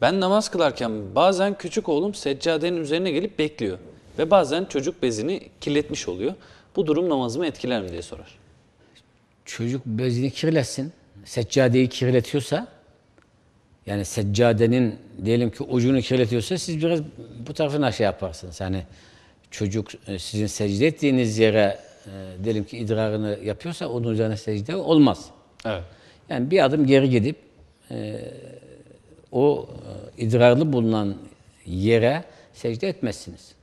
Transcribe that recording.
Ben namaz kılarken bazen küçük oğlum seccadenin üzerine gelip bekliyor. Ve bazen çocuk bezini kirletmiş oluyor. Bu durum namazımı etkiler mi diye sorar. Çocuk bezini kirletsin. Seccadeyi kirletiyorsa yani seccadenin diyelim ki ucunu kirletiyorsa siz biraz bu tarafına şey yaparsınız. Yani çocuk e, sizin secde ettiğiniz yere e, diyelim ki idrarını yapıyorsa onun üzerine secde olmaz. Evet. Yani bir adım geri gidip e, o idrarlı bulunan yere secde etmezsiniz.